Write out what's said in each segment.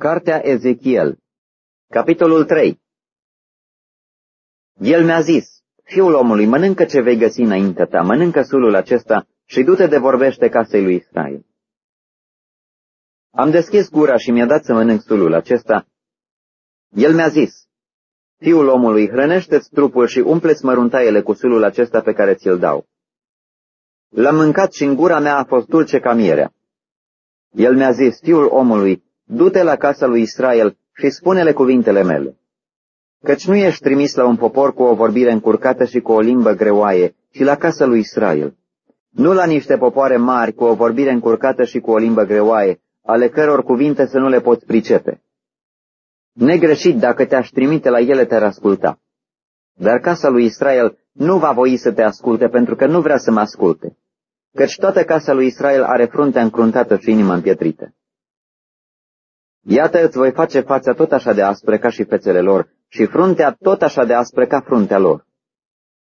Cartea Ezechiel Capitolul 3 El mi-a zis, Fiul omului, mănâncă ce vei găsi înaintea ta, mănâncă sulul acesta și du-te de vorbește casei lui Israel. Am deschis gura și mi-a dat să mănânc sulul acesta. El mi-a zis, Fiul omului, hrănește-ți trupul și umpleți măruntaiele cu sulul acesta pe care ți-l dau. L-am mâncat și în gura mea a fost dulce ca mierea. El mi-a zis, Fiul omului, Du-te la casa lui Israel și spune-le cuvintele mele. Căci nu ești trimis la un popor cu o vorbire încurcată și cu o limbă greoaie, ci la casa lui Israel. Nu la niște popoare mari cu o vorbire încurcată și cu o limbă greoaie, ale căror cuvinte să nu le poți pricepe. Negreșit, dacă te-aș trimite la ele, te-ar asculta. Dar casa lui Israel nu va voi să te asculte, pentru că nu vrea să mă asculte. Căci toată casa lui Israel are fruntea încruntată și inima împietrită. Iată îți voi face fața tot așa de aspră ca și fețele lor și fruntea tot așa de aspră ca fruntea lor.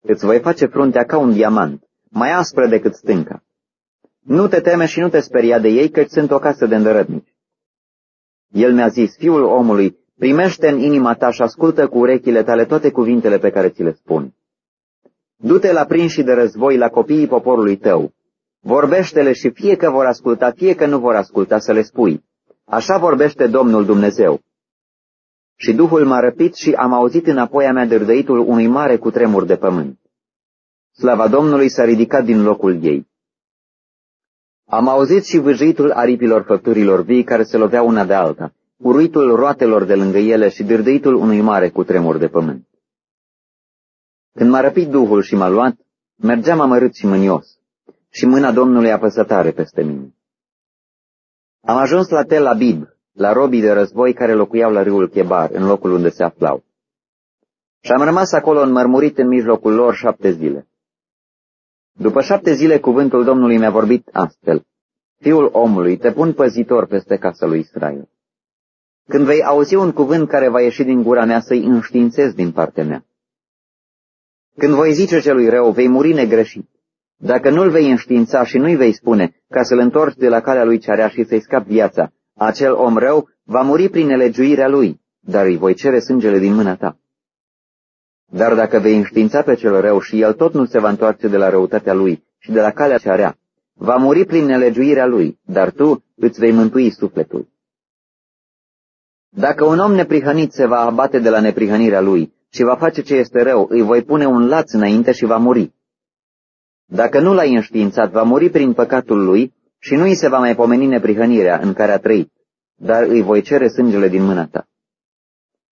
Îți voi face fruntea ca un diamant, mai aspră decât stânca. Nu te teme și nu te speria de ei, căci sunt o casă de îndărătnici. El mi-a zis, fiul omului, primește în inima ta și ascultă cu urechile tale toate cuvintele pe care ți le spun. Du-te la prinși de război la copiii poporului tău. Vorbește-le și fie că vor asculta, fie că nu vor asculta, să le spui. Așa vorbește Domnul Dumnezeu. Și Duhul m-a răpit și am auzit înapoi a mea dârdăitul unui mare cutremur de pământ. Slava Domnului s-a ridicat din locul ei. Am auzit și vâjitul aripilor făpturilor vii care se loveau una de alta, uruitul roatelor de lângă ele și dârdăitul unui mare cutremur de pământ. Când m-a răpit Duhul și m-a luat, mergeam amărât și mânios, și mâna Domnului apăsătare peste mine. Am ajuns la Tel Abib, la robii de război care locuiau la râul Chebar, în locul unde se aflau. Și am rămas acolo înmărmurit în mijlocul lor șapte zile. După șapte zile cuvântul Domnului mi-a vorbit astfel. Fiul omului, te pun păzitor peste casa lui Israel. Când vei auzi un cuvânt care va ieși din gura mea, să-i înștiințez din partea mea. Când voi zice celui rău, vei muri negreșit. Dacă nu-l vei înștiința și nu-i vei spune, ca să-l întorci de la calea lui cearea și să-i scap viața, acel om rău va muri prin nelegiuirea lui, dar îi voi cere sângele din mâna ta. Dar dacă vei înștiința pe cel rău și el tot nu se va întoarce de la răutatea lui și de la calea cearea, va muri prin nelegiuirea lui, dar tu îți vei mântui sufletul. Dacă un om neprihănit se va abate de la neprihănirea lui și va face ce este rău, îi voi pune un laț înainte și va muri. Dacă nu l-ai înștiințat, va muri prin păcatul lui și nu îi se va mai pomeni neprihănirea în care a trăit, dar îi voi cere sângele din mâna ta.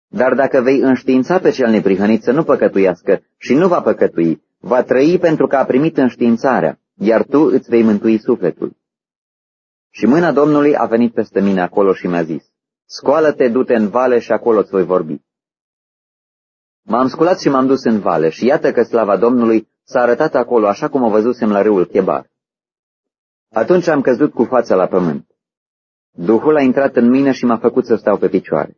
Dar dacă vei înștiința pe cel neprihănit să nu păcătuiască și nu va păcătui, va trăi pentru că a primit înștiințarea, iar tu îți vei mântui sufletul. Și mâna Domnului a venit peste mine acolo și mi-a zis, Scoală-te, du-te în vale și acolo îți voi vorbi. M-am sculat și m-am dus în vale și iată că slava Domnului s-a arătat acolo așa cum o văzusem la râul Chebar. Atunci am căzut cu fața la pământ. Duhul a intrat în mine și m-a făcut să stau pe picioare.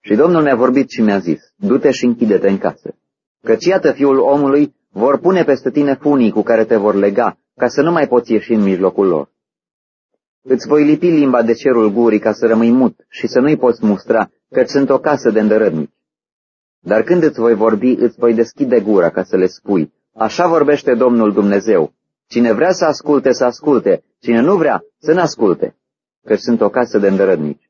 Și Domnul mi-a vorbit și mi-a zis, du-te și închide-te în casă. Căci iată fiul omului vor pune peste tine funii cu care te vor lega, ca să nu mai poți ieși în mijlocul lor. Îți voi lipi limba de cerul gurii ca să rămâi mut și să nu-i poți mustra, căci sunt o casă de îndărădnici. Dar când îți voi vorbi, îți voi deschide gura ca să le spui, Așa vorbește Domnul Dumnezeu. Cine vrea să asculte, să asculte. Cine nu vrea, să nu asculte, căci sunt o casă de îndărădnici.